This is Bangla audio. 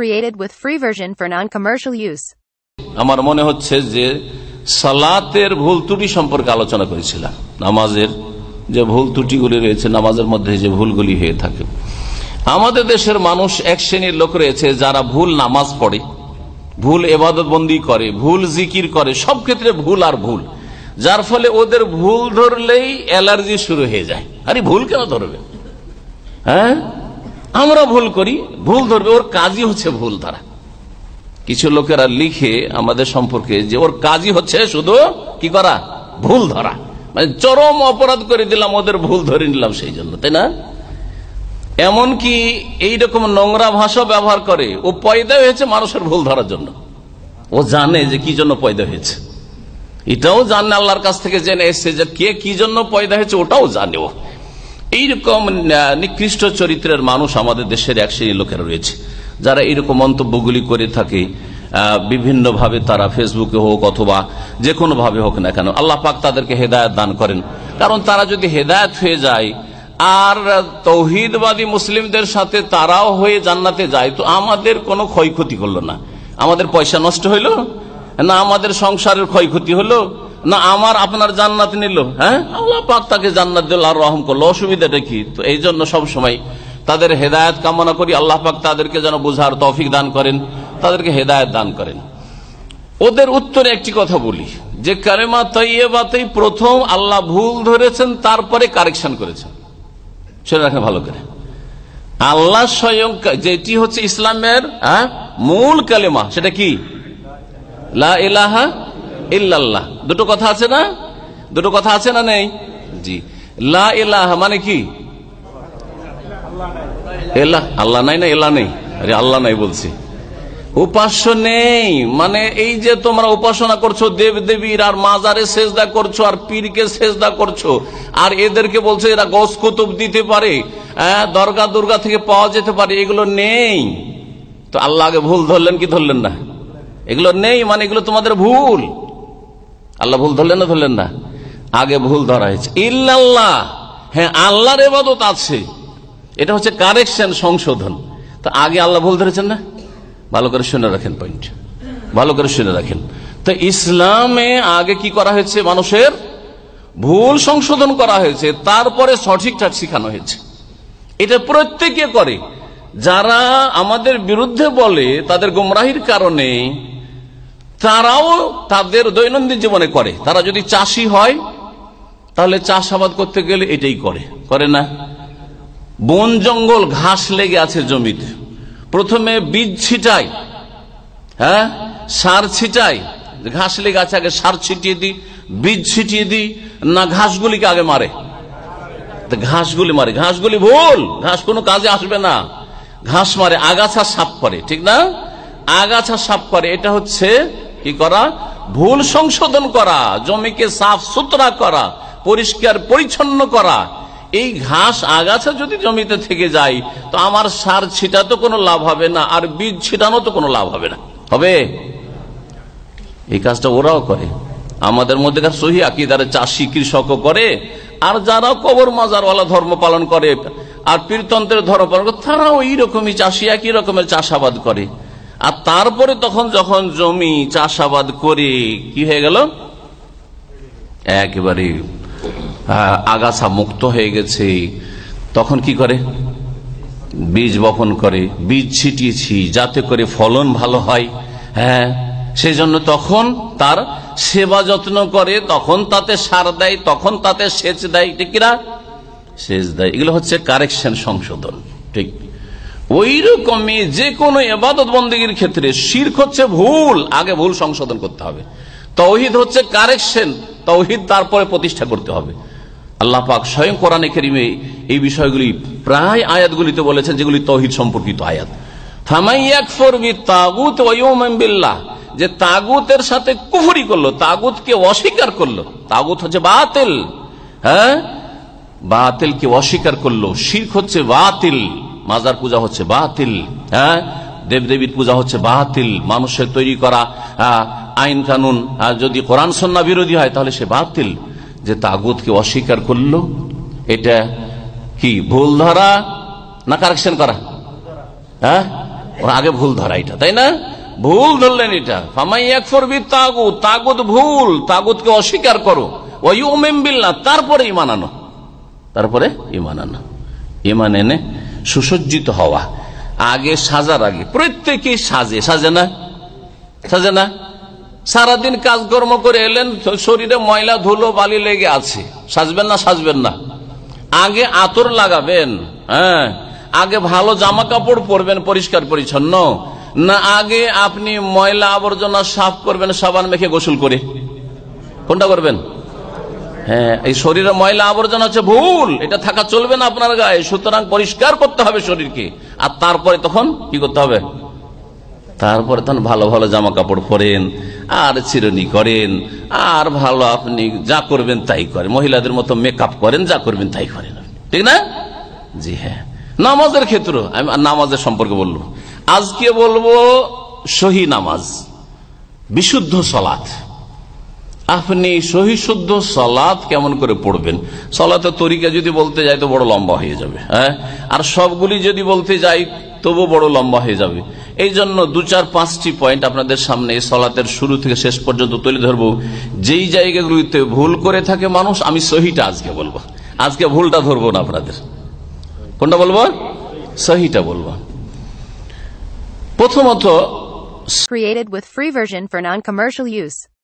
Created with free version for non-commercial use. আমার মনে হচ্ছে যে সালাতের ভুল ত্রুটি সম্পর্কে আলোচনা করেছিলাম। নামাজের যে ভুল ত্রুটিগুলি রয়েছে, নামাজের মধ্যে যে ভুলগুলি হয়ে থাকে। আমাদের দেশের মানুষ এক শ্রেণির লোক রয়েছে যারা ভুল নামাজ পড়ে, ভুল এবাদত বন্দি করে, ভুল জিকির করে, সব ক্ষেত্রে ভুল আর ভুল। যার ফলে ওদের ভুল ধরলেই অ্যালার্জি শুরু হয়ে যায়। আরে ভুল কেন ধরবে? হ্যাঁ? আমরা ভুল করি, ভুল ধরবে, ওর কাজই হচ্ছে ভুল ধরা। কিছু লোকেরা লিখে আমাদের সম্পর্কে যে ওর কাজই হচ্ছে শুধু কি করা? ভুল ধরা। মানে চরম অপরাধ করে দিলাম, ওদের ভুল ধরে নিলাম সেই জন্য, তাই না? এমনকি এইরকম নোংরা ভাষা ব্যবহার করে, ও পয়দা হয়েছে মানুষের ভুল ধরার জন্য। ও জানে যে কি জন্য পয়দা হয়েছে। এটাও জানে, আল্লাহর কাছ থেকে জেনে এসছে যে কে কি জন্য পয়দা হয়েছে, ওটাও জানে ও এইরকম নিকৃষ্ট চরিত্রের মানুষ আমাদের দেশের এক শ্রেণি লোকেরা রয়েছে। যারা এইরকম মন্তব্যগুলি করে থাকে বিভিন্ন ভাবে তারা ফেসবুকে হোক অথবা যে কোনো ভাবে হোক না কেন, আল্লাহ পাক তাদেরকে হেদায়ত দান করেন। কারণ তারা যদি হেদায়ত হয়ে যায়, আর তৌহিদবাদী মুসলিমদের সাথে তারাও হয়ে জান্নাতে যায়, তো আমাদের কোনো ক্ষয়ক্ষতি করল না। আমাদের পয়সা নষ্ট হইল, না আমাদের সংসারের ক্ষয়ক্ষতি হলো না, আমার আপনার জান্নাত নিল হ্যাঁ? আল্লাহ পাক তাকে জান্নাত দিল আর রহম করল। অসুবিধাটা কি? তো এই জন্য সবসময় তাদের হেদায়ত কামনা করি, আল্লাহ পাক তাদেরকে যেন বোঝার তৌফিক দান করেন, তাদেরকে হেদায়ত দান করেন। ওদের উত্তরে একটি কথা বলি, যে কারেমা তৈবাতেই প্রথম আল্লাহ ভুল ধরেছেন, তারপরে কারেকশন করেছেন। সেটা রাখেন ভালো করে। আল্লাহ স্বয়ং যেটি হচ্ছে ইসলামের মূল কালেমা, সেটা কি? লা ইলাহা ইল্লাল্লাহ। দুটো কথা আছে না? দুটো কথা আছে না নেই? জি। লা মানে কি? আল্লাহ নাই না এলা নেই? আরে আল্লাহ নাই বলছি। উপাস্য নেই। মানে এই যে তোমরা উপাসনা করছ দেব দেবীর আর মাজারে সেজদা করছ, আর পীরকে সেজদা করছ, আর এদেরকে বলছো এরা গস কুতুব দিতে পারে দরগা দুর্গা থেকে পাওয়া যেতে পারে, এগুলো নেই। তো আল্লাহ আগে ভুল ধরলেন কি ধরলেন না? এগুলো নেই মানে এগুলো তোমাদের ভুল। আল্লাহ ভুল ধরলেন না ধরলেন না? আগে ভুল ধরা হয়েছে। ইল্লাল্লাহ! হ্যাঁ আল্লাহর এবাদত আছে। এটা হচ্ছে কারেকশন সংশোধন। তো আগে আল্লাহ ভুল ধরেছেন না? ভালো করে শুনে রাখেন পয়েন্ট ভালো করে শুনে রাখেন। তো ইসলামে আগে কি করা হয়েছে মানুষের? ভুল সংশোধন করা হয়েছে, তারপরে সঠিকটা শিখানো হয়েছে। এটা প্রত্যেকে করে। যারা আমাদের বিরুদ্ধে বলে, তাদের গুমরাহির কারণে তারাও তাদের দৈনন্দিন জীবনে করে। তারা যদি চাষি হয়, তাহলে চাষাবাদ করতে গেলে এটাই করে। করে না? বন, জঙ্গল, ঘাস লেগে আছে জমিতে। প্রথমে বীজ ছিটাই হ্যাঁ? সার ছিটাই, ঘাস লেগে আছে, আগে সার ছিটিয়ে দিই, বীজ ছিটিয়ে দিই, না ঘাসগুলিকে আগে মারে। ঘাসগুলি মারে। ঘাসগুলি ভুল! ঘাস কোনো কাজে আসবে না। ঘাস মারে, আগাছা সাপ করে, ঠিক না? আগাছা সাপ করে, এটা হচ্ছে কি করা? ভুল সংশোধন করা, জমিকে সাফ সুতরা করা, পরিষ্কার পরিচ্ছন্ন করা। এই ঘাস আগাছা যদি জমিতে থেকে যায়, তো আমার সার ছিটা তো কোনো লাভ হবে না, আর বীজ ছিটানো তো কোনো লাভ হবে না। হবে? এই কাজটা ওরাও করে। আমাদের মধ্যেকার সহি চাষি কৃষকও করে, আর যারা কবর মাজারওয়ালা ধর্ম পালন করে, আর পীরতন্ত্রের ধর্ম পালন করে, তারাও এইরকমই চাষি, একই রকমের চাষাবাদ করে। আর তারপরে তখন যখন জমি চাষাবাদ করে কি হয়ে গেল? একেবারে আগাছা মুক্ত হয়ে গেছে। তখন কি করে? বীজ বপন করে, বীজ ছিটিয়েছি যাতে করে ফলন ভালো হয়। হ্যাঁ সেই জন্য তখন তার সেবা যত্ন করে, তখন তাতে সার দেয়, তখন তাতে সেচ দেয়। ঠিক কিনা? সেচ দেয়। এগুলো হচ্ছে কারেকশন সংশোধন। ঠিক। ওই রকমই যে কোনো এবাদত বন্দীগীর ক্ষেত্রে শির্ক হচ্ছে ভুল, আগে ভুল সংশোধন করতে হবে। তৌহিদ হচ্ছে কারেকশন, তৌহিদ তারপরে প্রতিষ্ঠা করতে হবে। আল্লাহ পাক স্বয়ং কোরআনে কেরিমে এই বিষয়গুলি প্রায় আয়াতগুলিতে বলেছেন, যেগুলি তৌহিদ সম্পর্কিত আয়াত। যে তাগুতের সাথে কুফুরি করল, তাগুতকে অস্বীকার করল, তাগুত হচ্ছে বাতিল। হ্যাঁ? বাতিলকে অস্বীকার করল, শির্ক হচ্ছে বাতিল। মাজার পূজা হচ্ছে বাতিল হ্যাঁ? দেবদেবীর পূজা হচ্ছে বাতিল, মানুষের তৈরি করা আইন কানুন যদি কোরআন সন্না বিরোধী হয়, তাহলে সে বাতিল। যে তাগুতকে অস্বীকার করল, এটা কি, ভুল ধরা না কারেকশন করা? হ্যাঁ? ও আগে ভুল ধরা এটা, তাই না? ভুল ধরলেন এটা। তাগুত তাগুত ভুল, তাগুতকে অস্বীকার করো। ওই ওমেম বিল্লাহ, তারপরে ইমান আনো। তারপরে ইমান আনো। ইমান এনে সুসজ্জিত হওয়া। আগে সাজার আগে। প্রত্যেকেই সাজে। সাজে না? সাজে না? সারাদিন কাজকর্ম করে এলেন, শরীরে ময়লা, ধুলো, বালি লেগে আছে। সাজবেন না সাজবেন না। আগে আতর লাগাবেন হ্যাঁ? আগে ভালো জামা কাপড় পরবেন, পরিষ্কার, পরিচ্ছন্ন। না আগে আপনি ময়লা আবর্জনা সাফ করবেন, সাবান মেখে গোসল করে। কোনটা করবেন? হ্যাঁ এই শরীরে ময়লা আবর্জনা হচ্ছে ভুল। এটা থাকা চলবে না আপনার গায়ে। সুতরাং পরিষ্কার করতে হবে শরীরকে। আর তারপরে তখন কি করতে হবে? তারপরে তখন ভালো ভালো জামা কাপড় পরেন, আর চিরনি করেন, আর ভালো আপনি যা করবেন তাই করেন। মহিলাদের মতো মেকআপ করেন, যা করবেন তাই করেন ঠিক না? জি হ্যাঁ। নামাজের ক্ষেত্র, আমি নামাজের সম্পর্কে বলব। আজকে বলব সহি নামাজ, বিশুদ্ধ সলাথ আপনি সহি শুদ্ধ সলাদ কেমন করে পড়বেন? সলাতের তরিকা যদি বলতে যাই তো বড় লম্বা হয়ে যাবে হ্যাঁ? আর সবগুলি যদি বলতে যাই তবু বড় লম্বা হয়ে যাবে। এই জন্য দু চার পাঁচটি পয়েন্ট আপনাদের সামনে সলাতের শুরু থেকে শেষ পর্যন্ত তুলে ধরবো। যেই জায়গাগুলিতে ভুল করে থাকে মানুষ, আমি সহিটা আজকে বলব। আজকে ভুলটা ধরবো না আপনাদের। কোনটা বলব? সহিটা বলব। প্রথমত Created with free version for non-commercial use.